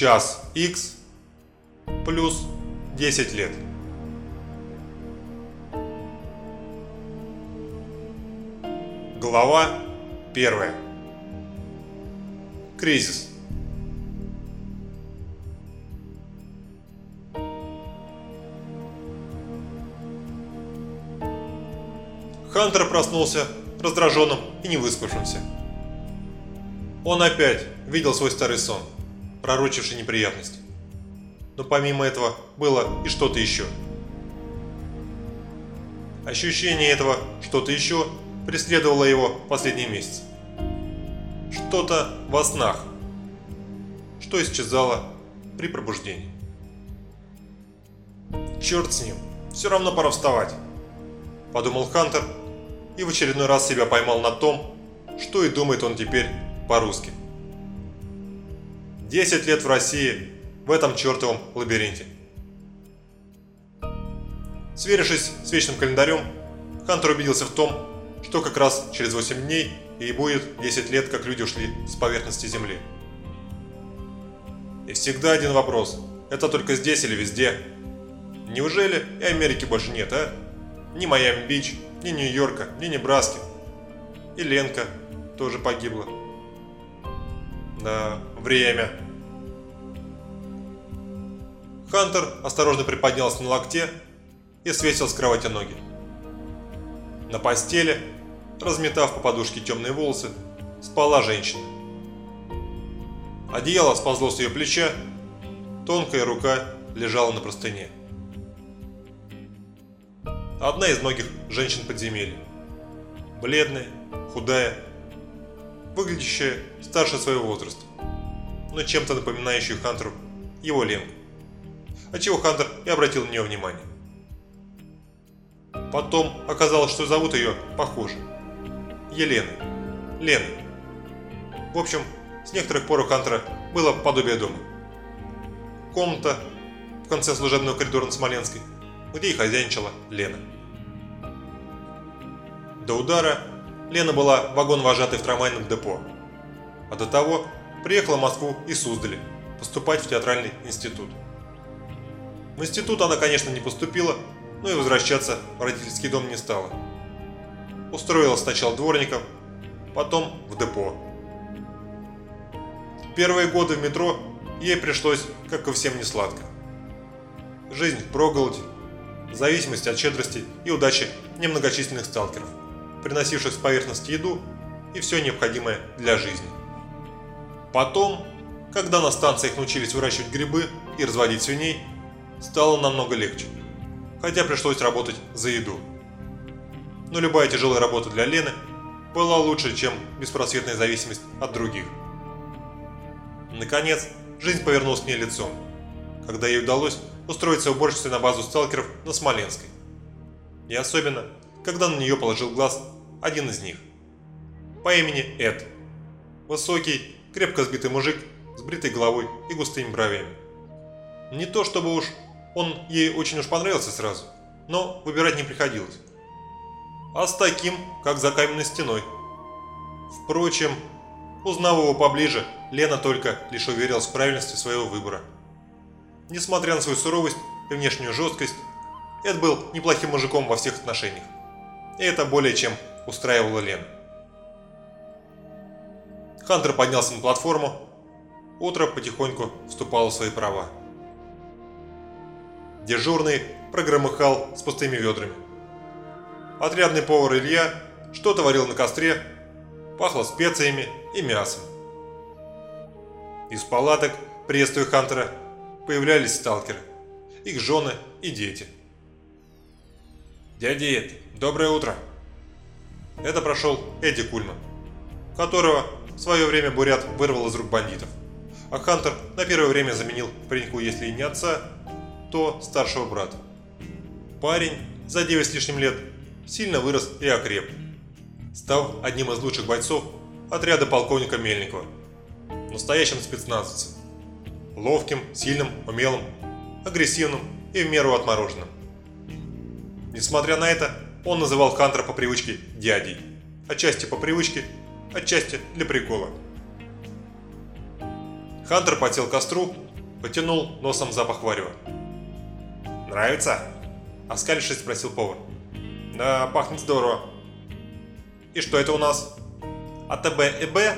час X плюс 10 лет. Глава 1. Кризис. Хантер проснулся раздраженным и невыспавшимся. Он опять видел свой старый сон, пророчивший неприятность. Но помимо этого было и что-то еще. Ощущение этого что-то еще преследовало его последние месяцы. Что-то во снах, что исчезало при пробуждении. Черт с ним, все равно пора вставать, подумал Хантер и в очередной раз себя поймал на том, что и думает он теперь по-русски. Десять лет в России в этом чертовом лабиринте. Сверившись с вечным календарем, Хантер убедился в том, что как раз через 8 дней и будет 10 лет, как люди ушли с поверхности Земли. И всегда один вопрос. Это только здесь или везде? Неужели и Америки больше нет, а? Ни Майами-Бич, ни Нью-Йорка, ни Небраски. И Ленка тоже погибла. Да, время. Хантер осторожно приподнялся на локте и свесил с кровати ноги. На постели, разметав по подушке темные волосы, спала женщина. Одеяло сползло с ее плеча, тонкая рука лежала на простыне. Одна из многих женщин подземелья. Бледная, худая, выглядящая старше своего возраста, но чем-то напоминающая Хантеру его Ленку. Отчего Хантер и обратил на нее внимание. Потом оказалось, что зовут ее похоже. Елена. Лена. В общем, с некоторых пор у Хантера было подобие дома. Комната в конце служебного коридора на Смоленской, где и хозяйничала Лена. До удара Лена была вагон-вожатой в трамвайном депо, а до того приехала в Москву из Суздали поступать в театральный институт. В институт она, конечно, не поступила, но и возвращаться в родительский дом не стала. Устроилась сначала дворником, потом в депо. Первые годы в метро ей пришлось, как и всем, не сладко. Жизнь в проголоде, зависимость от щедрости и удачи немногочисленных сталкеров, приносивших с поверхности еду и все необходимое для жизни. Потом, когда на станциях научились выращивать грибы и разводить свиней, стало намного легче, хотя пришлось работать за еду. Но любая тяжелая работа для Лены была лучше, чем беспросветная зависимость от других. Наконец, жизнь повернулась к ней лицом, когда ей удалось устроиться уборщицей на базу сталкеров на Смоленской. И особенно, когда на нее положил глаз один из них. По имени Эд. Высокий, крепко сбитый мужик с бритой головой и густыми бровями. Не то чтобы уж он ей очень уж понравился сразу, но выбирать не приходилось. А с таким, как за каменной стеной. Впрочем, узнав его поближе, Лена только лишь уверилась в правильности своего выбора. Несмотря на свою суровость и внешнюю жесткость, Эд был неплохим мужиком во всех отношениях. И это более чем устраивало Лену. Хантер поднялся на платформу. Утро потихоньку вступало в свои права. Дежурный прогромыхал с пустыми ведрами. Отрядный повар Илья что-то варил на костре, пахло специями и мясом. Из палаток, приветствуя Хантера, появлялись сталкеры, их жены и дети. «Дядя Эд, доброе утро!» Это прошел Эдди Кульман, которого в свое время Бурят вырвал из рук бандитов, а Хантер на первое время заменил пареньку, если и не отца, то старшего брата. Парень за 9 с лишним лет сильно вырос и окреп, став одним из лучших бойцов отряда полковника Мельникова, настоящим спецназовцем, ловким, сильным, умелым, агрессивным и в меру отмороженным. Несмотря на это, он называл Хантера по привычке дядей, отчасти по привычке, отчасти для прикола. Хантер потел костру, потянул носом запах варева. «Нравится?» – оскалившись, спросил повар. «Да, пахнет здорово». «И что это у нас?» «АТБ и Б?»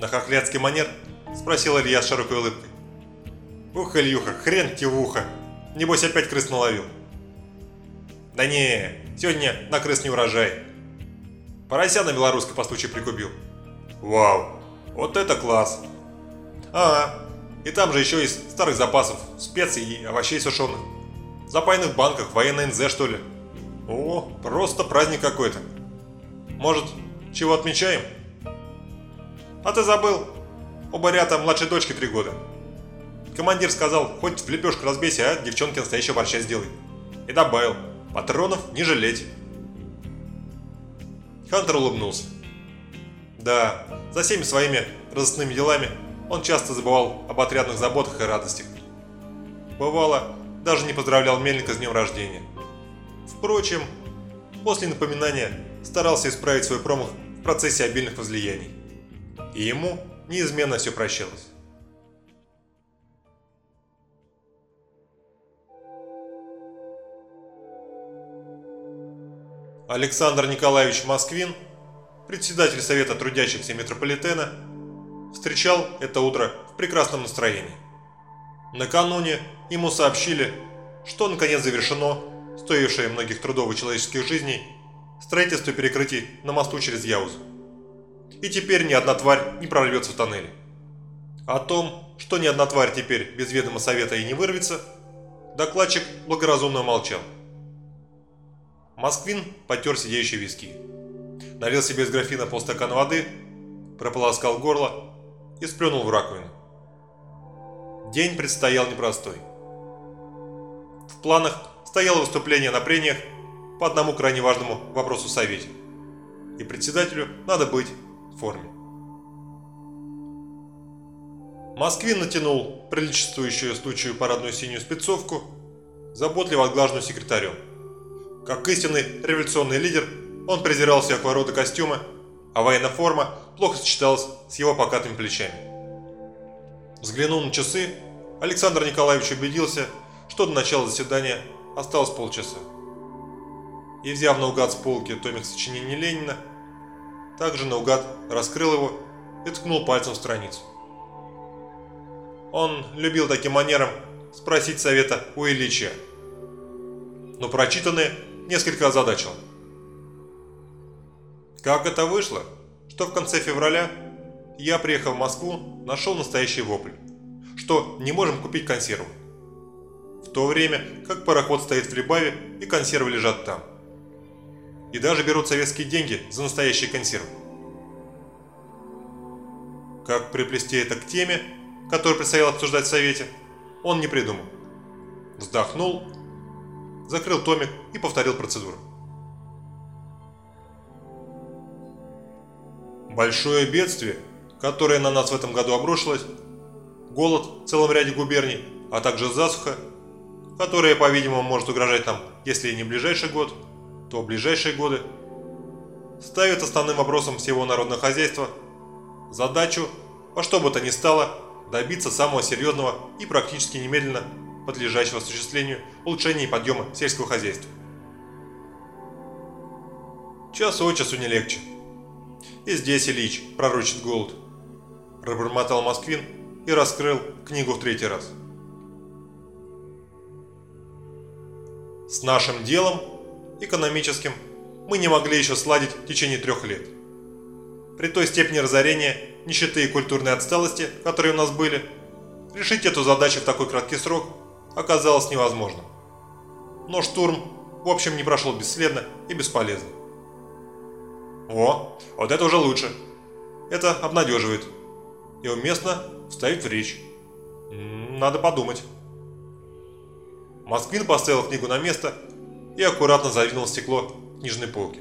На хохлядский манер спросил Илья с широкой улыбкой. «Ух, Ильюха, хрен тебе в ухо! Небось опять крыс наловил!» «Да не, сегодня на крыс не урожай!» Порося на белорусской по случаю прикупил. «Вау, вот это класс!» «А, и там же еще из старых запасов, специй и овощей сушеных. В запайных банках, военной НЗ что ли. О, просто праздник какой-то. Может, чего отмечаем?» «А ты забыл? У Барята младшей дочке три года. Командир сказал, хоть в лепешку разбейся, а девчонке настоящего борща сделай. И добавил, патронов не жалеть. Хантер улыбнулся. Да, за всеми своими разыскными делами он часто забывал об отрядных заботах и радостях. Бывало, даже не поздравлял Мельника с днем рождения. Впрочем, после напоминания старался исправить свой промах в процессе обильных возлияний. И ему неизменно все прощалось. Александр Николаевич Москвин, председатель Совета трудящихся метрополитена, встречал это утро в прекрасном настроении. Накануне ему сообщили, что наконец завершено стоившее многих трудов и человеческих жизней строительство перекрытий на мосту через Яузу. И теперь ни одна тварь не прорвется в тоннеле. О том, что ни одна тварь теперь без ведома совета и не вырвется, докладчик благоразумно молчал. Москвин потер сидящие виски. Налил себе из графина полстакана воды, прополоскал горло и сплюнул в раковину. День предстоял непростой. В планах стояло выступление на прениях по одному крайне важному вопросу Совете. И председателю надо быть в форме. Москвин натянул приличествующую случаю парадную синюю спецовку, заботливо отглаженную секретарем. Как истинный революционный лидер, он презирал всякого рода костюмы, а военная форма плохо сочеталась с его покатыми плечами. Взглянув на часы, Александр Николаевич убедился, что до начала заседания осталось полчаса. И взяв наугад с полки томик сочинений Ленина, также наугад раскрыл его и ткнул пальцем в страницу. Он любил таким манером спросить совета у Ильича. Но прочитанное несколько озадачил. Как это вышло, что в конце февраля я, приехал в Москву, нашел настоящий вопль, что не можем купить консерву. В то время, как пароход стоит в Либаве и консервы лежат там. И даже берут советские деньги за настоящие консервы. Как приплести это к теме, которую предстояло обсуждать в Совете, он не придумал. Вздохнул закрыл томик и повторил процедуру. Большое бедствие, которое на нас в этом году обрушилось, голод в целом ряде губерний, а также засуха, которая, по-видимому, может угрожать нам, если не ближайший год, то ближайшие годы, ставит основным вопросом всего народного хозяйства задачу, во что бы то ни стало, добиться самого серьезного и практически немедленно подлежащего осуществлению улучшения и подъема сельского хозяйства. Час от часу не легче. И здесь Ильич пророчит голод. Пробормотал Москвин и раскрыл книгу в третий раз. С нашим делом, экономическим, мы не могли еще сладить в течение трех лет. При той степени разорения, нищеты и культурной отсталости, которые у нас были, решить эту задачу в такой краткий срок – оказалось невозможным. Но штурм, в общем, не прошел бесследно и бесполезно. О, вот это уже лучше. Это обнадеживает. И уместно вставить в речь. Надо подумать. Москвин поставил книгу на место и аккуратно задвинул стекло книжной полки.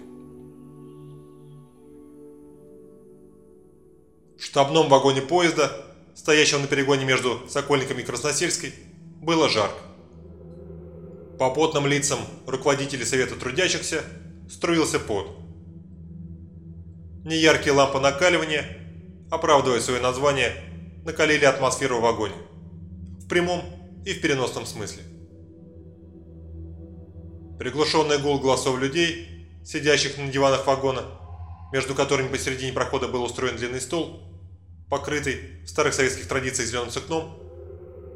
В штабном вагоне поезда, стоящем на перегоне между Сокольниками и Красносельской, было жарко. По потным лицам руководителей Совета трудящихся струился пот. Неяркие лампы накаливания, оправдывая свое название, накалили атмосферу в вагоне. В прямом и в переносном смысле. Приглушенный гул голосов людей, сидящих на диванах вагона, между которыми посередине прохода был устроен длинный стол, покрытый в старых советских традициях зеленым сукном,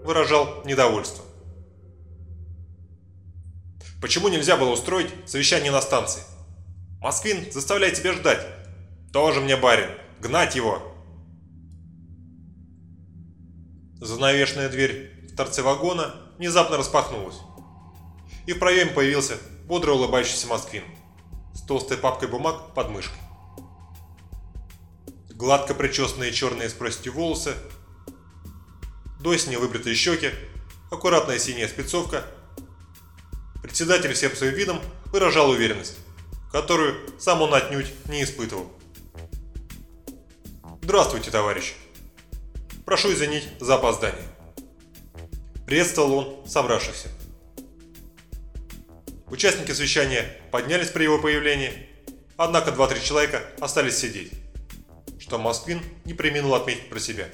выражал недовольство. Почему нельзя было устроить совещание на станции? Москвин заставляет тебя ждать. Тоже мне барин. Гнать его. Занавешенная дверь в торце вагона внезапно распахнулась. И в проеме появился бодро улыбающийся Москвин с толстой папкой бумаг под мышкой. Гладко причесанные черные с волосы, до осени выбритые щеки, аккуратная синяя спецовка. Председатель всем своим видом выражал уверенность, которую сам он отнюдь не испытывал. «Здравствуйте, товарищи! Прошу извинить за опоздание!» Приветствовал он собравшихся. Участники совещания поднялись при его появлении, однако два-три человека остались сидеть, что Москвин не преминул отметить про себя.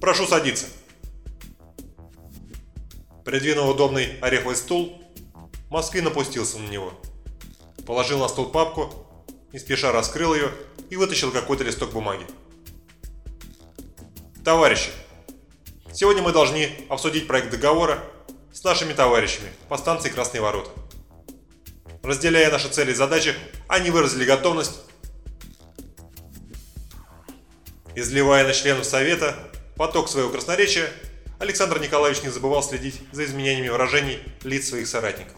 «Прошу садиться!» Придвинув удобный ореховый стул, Москвин опустился на него, положил на стол папку, не спеша раскрыл ее и вытащил какой-то листок бумаги. Товарищи, сегодня мы должны обсудить проект договора с нашими товарищами по станции Красные Ворота. Разделяя наши цели и задачи, они выразили готовность, изливая на членов Совета поток своего красноречия, Александр Николаевич не забывал следить за изменениями выражений лиц своих соратников.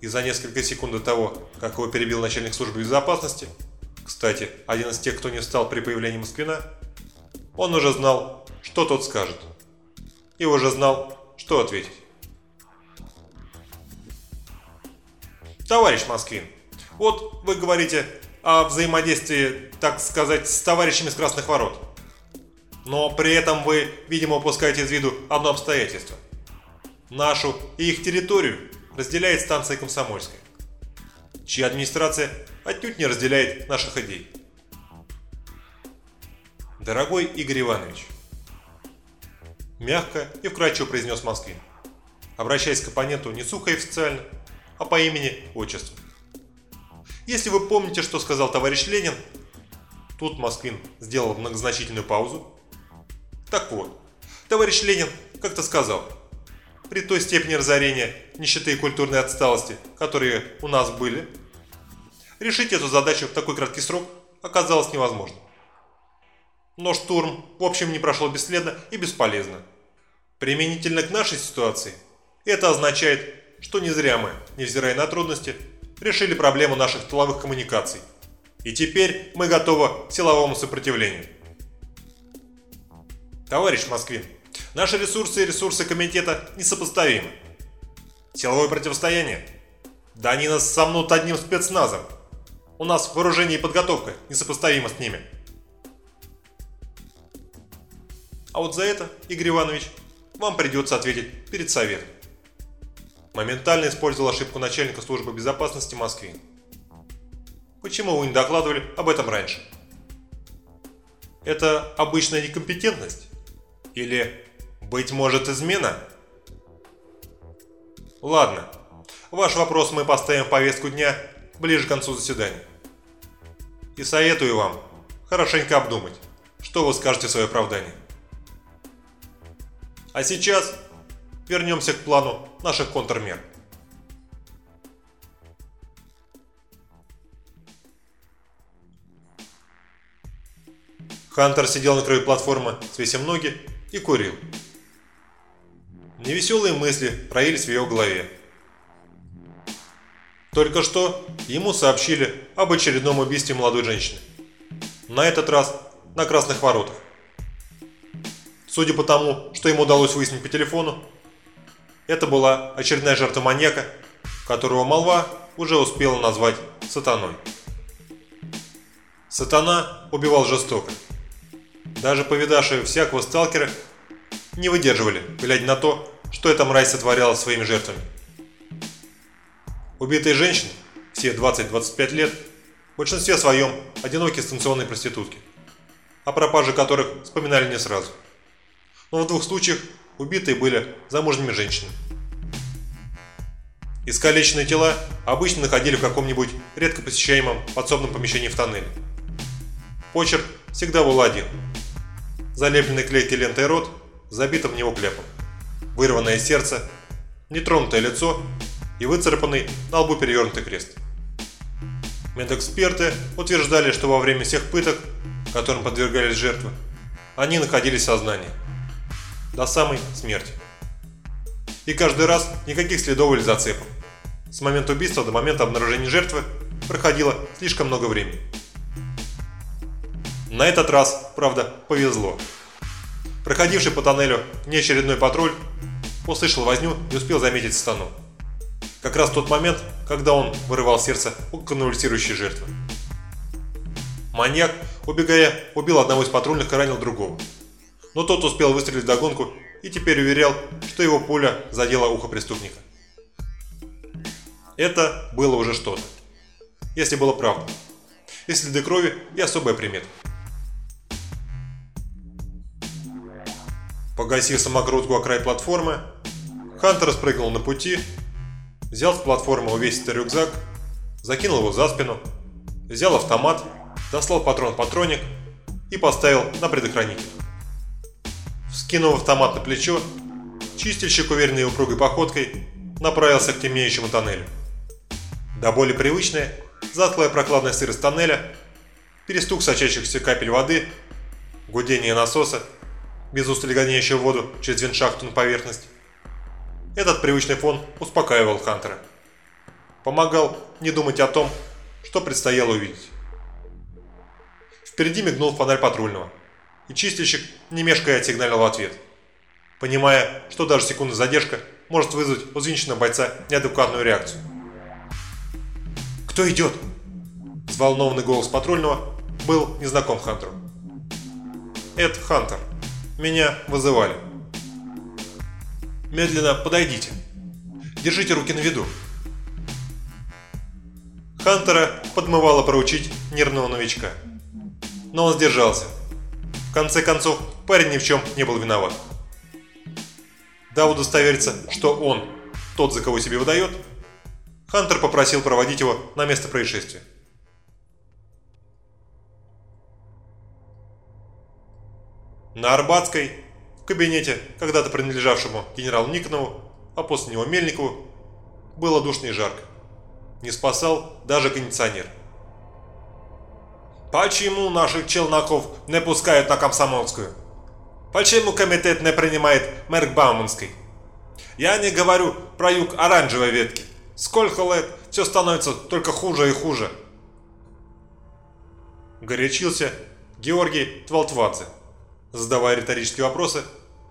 И за несколько секунд до того, как его перебил начальник службы безопасности, кстати, один из тех, кто не встал при появлении Москвина, он уже знал, что тот скажет. И уже знал, что ответить. Товарищ Москвин, вот вы говорите о взаимодействии, так сказать, с товарищами с Красных Ворот. Но при этом вы, видимо, упускаете из виду одно обстоятельство. Нашу и их территорию разделяет станция Комсомольская, чья администрация отнюдь не разделяет наших идей. Дорогой Игорь Иванович, мягко и вкрадчиво произнес Москвин, обращаясь к оппоненту не сухо и официально, а по имени отчеству. Если вы помните, что сказал товарищ Ленин, тут Москвин сделал многозначительную паузу. Так вот, товарищ Ленин как-то сказал, при той степени разорения, нищеты и культурной отсталости, которые у нас были, решить эту задачу в такой краткий срок оказалось невозможно. Но штурм, в общем, не прошло бесследно и бесполезно. Применительно к нашей ситуации, это означает, что не зря мы, невзирая на трудности, решили проблему наших тыловых коммуникаций. И теперь мы готовы к силовому сопротивлению. Товарищ Москвин, наши ресурсы и ресурсы комитета несопоставимы. Силовое противостояние? Да они нас сомнут одним спецназом. У нас вооружение и подготовка несопоставимы с ними. А вот за это, Игорь Иванович, вам придется ответить перед советом. Моментально использовал ошибку начальника службы безопасности Москвы. Почему вы не докладывали об этом раньше? Это обычная некомпетентность? Или, быть может, измена? Ладно, ваш вопрос мы поставим в повестку дня ближе к концу заседания. И советую вам хорошенько обдумать, что вы скажете в свое оправдание. А сейчас вернемся к плану наших контрмер. Хантер сидел на краю платформы, свесив ноги, и курил. Невеселые мысли проявились в его голове. Только что ему сообщили об очередном убийстве молодой женщины. На этот раз на Красных Воротах. Судя по тому, что ему удалось выяснить по телефону, это была очередная жертва маньяка, которого молва уже успела назвать сатаной. Сатана убивал жестоко. Даже повидавшие всякого сталкера не выдерживали, глядя на то, что эта мразь сотворяла своими жертвами. Убитые женщины, все 20-25 лет, в большинстве своем одинокие станционные проститутки. о пропаже которых вспоминали не сразу. Но в двух случаях убитые были замужними женщинами. Искалеченные тела обычно находили в каком-нибудь редко посещаемом подсобном помещении в тоннеле. Почерк всегда был один. Залепленный клейкой лентой рот, забитым в него кляпом. Вырванное сердце, нетронутое лицо и выцарапанный на лбу перевернутый крест. Медэксперты утверждали, что во время всех пыток, которым подвергались жертвы, они находились в сознании. До самой смерти. И каждый раз никаких следов или зацепов. С момента убийства до момента обнаружения жертвы проходило слишком много времени. На этот раз, правда, повезло. Проходивший по тоннелю неочередной патруль услышал возню и успел заметить стану. Как раз тот момент, когда он вырывал сердце у конвульсирующей жертвы. Маньяк, убегая, убил одного из патрульных и ранил другого. Но тот успел выстрелить в догонку и теперь уверял, что его пуля задела ухо преступника. Это было уже что-то. Если было правда. И следы крови, и особая примета. Погасив самокрутку о край платформы, Хантер спрыгнул на пути, взял с платформы увесистый рюкзак, закинул его за спину, взял автомат, достал патрон-патроник и поставил на предохранитель. Вскинув автомат на плечо, чистильщик уверенной и упругой походкой направился к темнеющему тоннелю. До боли привычная, затклая прокладная сырость тоннеля, перестук сочащихся капель воды, гудение насоса, без устали гоняющего воду через вентшахту на поверхность. Этот привычный фон успокаивал Хантера. Помогал не думать о том, что предстояло увидеть. Впереди мигнул фонарь патрульного, и чистильщик, не мешкая, отсигналил в ответ, понимая, что даже секундная задержка может вызвать у взвинченного бойца неадекватную реакцию. «Кто идет?» Взволнованный голос патрульного был незнаком Хантеру. «Это Хантер. Меня вызывали». «Медленно подойдите. Держите руки на виду». Хантера подмывало проучить нервного новичка. Но он сдержался. В конце концов, парень ни в чем не был виноват. Да удостовериться, что он, тот, за кого себе выдает, Хантер попросил проводить его на место происшествия. На Арбатской, в кабинете, когда-то принадлежавшему генералу Никонову, а после него Мельникову, было душно и жарко. Не спасал даже кондиционер. Почему наших челноков не пускают на Комсомольскую? Почему комитет не принимает мэр Бауманской? Я не говорю про юг оранжевой ветки. Сколько лет, все становится только хуже и хуже. Горячился Георгий Твалтвадзе, задавая риторические вопросы,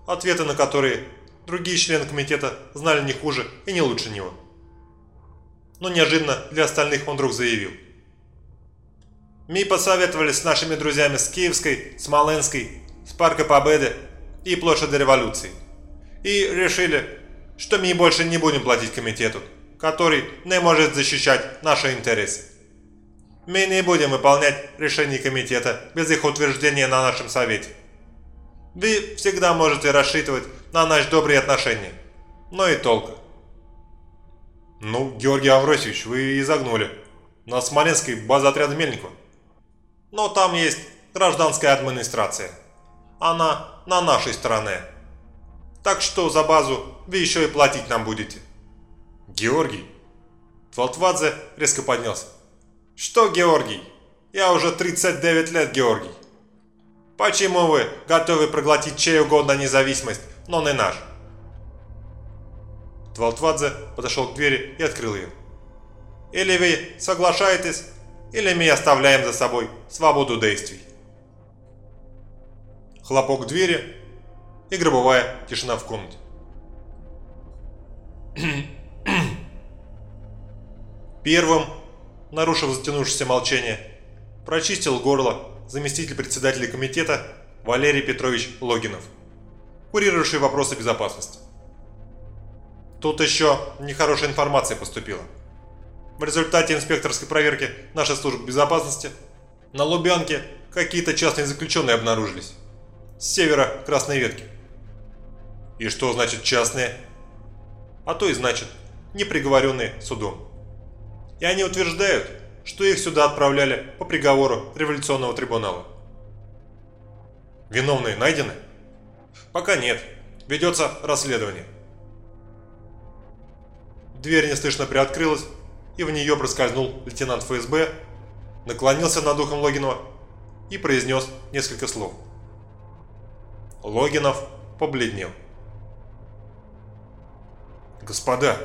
ответы на которые другие члены комитета знали не хуже и не лучше него. Но неожиданно для остальных он вдруг заявил. Мы посоветовались с нашими друзьями с Киевской, Смоленской, с Парка Победы и Площади Революции. И решили, что мы больше не будем платить комитету который не может защищать наши интересы. Мы не будем выполнять решения комитета без их утверждения на нашем совете. Вы всегда можете рассчитывать на наши добрые отношения. Но и только. Ну, Георгий Авросевич, вы изогнули. На Смоленской база отряда Мельникова. Но там есть гражданская администрация. Она на нашей стороне. Так что за базу вы еще и платить нам будете. Георгий? Твалтвадзе резко поднялся. Что Георгий? Я уже 39 лет, Георгий. Почему вы готовы проглотить чей угодно независимость, но не наш? Твалтвадзе подошел к двери и открыл ее. Или вы соглашаетесь, или мы оставляем за собой свободу действий. Хлопок двери и гробовая тишина в комнате. Первым, нарушив затянувшееся молчание, прочистил горло заместитель председателя комитета Валерий Петрович Логинов, курирующий вопросы безопасности. Тут еще нехорошая информация поступила. В результате инспекторской проверки нашей службы безопасности на Лубянке какие-то частные заключенные обнаружились. С севера Красной Ветки. И что значит частные? А то и значит, не приговоренные судом. И они утверждают, что их сюда отправляли по приговору революционного трибунала. Виновные найдены? Пока нет. Ведется расследование. Дверь неслышно приоткрылась, и в нее проскользнул лейтенант ФСБ, наклонился над ухом Логинова и произнес несколько слов. Логинов побледнел. «Господа!»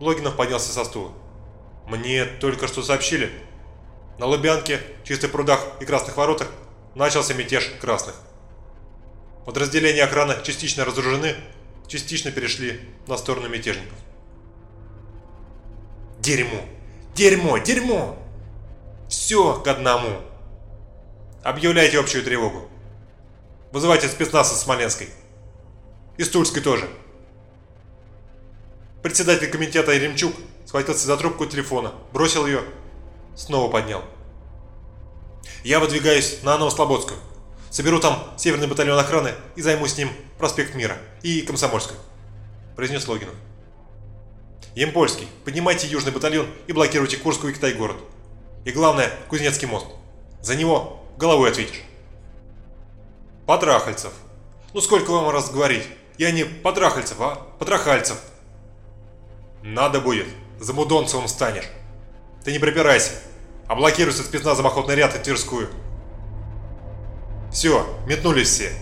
Логинов поднялся со стула. «Мне только что сообщили. На Лубянке, Чистых прудах и Красных воротах начался мятеж красных. Подразделения охраны частично разоружены, частично перешли на сторону мятежников. Дерьмо! Дерьмо! Дерьмо! Все к одному. Объявляйте общую тревогу. Вызывайте спецназ из Смоленской. И Стульской тоже. Председатель комитета Еремчук схватился за трубку телефона, бросил ее, снова поднял. Я выдвигаюсь на Новослободскую. Соберу там Северный батальон охраны и займусь с ним проспект Мира и Комсомольскую», – произнес Логинов. «Емпольский, поднимайте Южный батальон и блокируйте Курскую и Китай-город. И главное, Кузнецкий мост. За него головой ответишь». «Потрахальцев. Ну сколько вам раз говорить? Я не Потрахальцев, а Потрахальцев». «Надо будет, за Мудонцевым станешь. Ты не припирайся, Облокируйся спецназом охотный ряд и Тверскую. Все, метнулись все.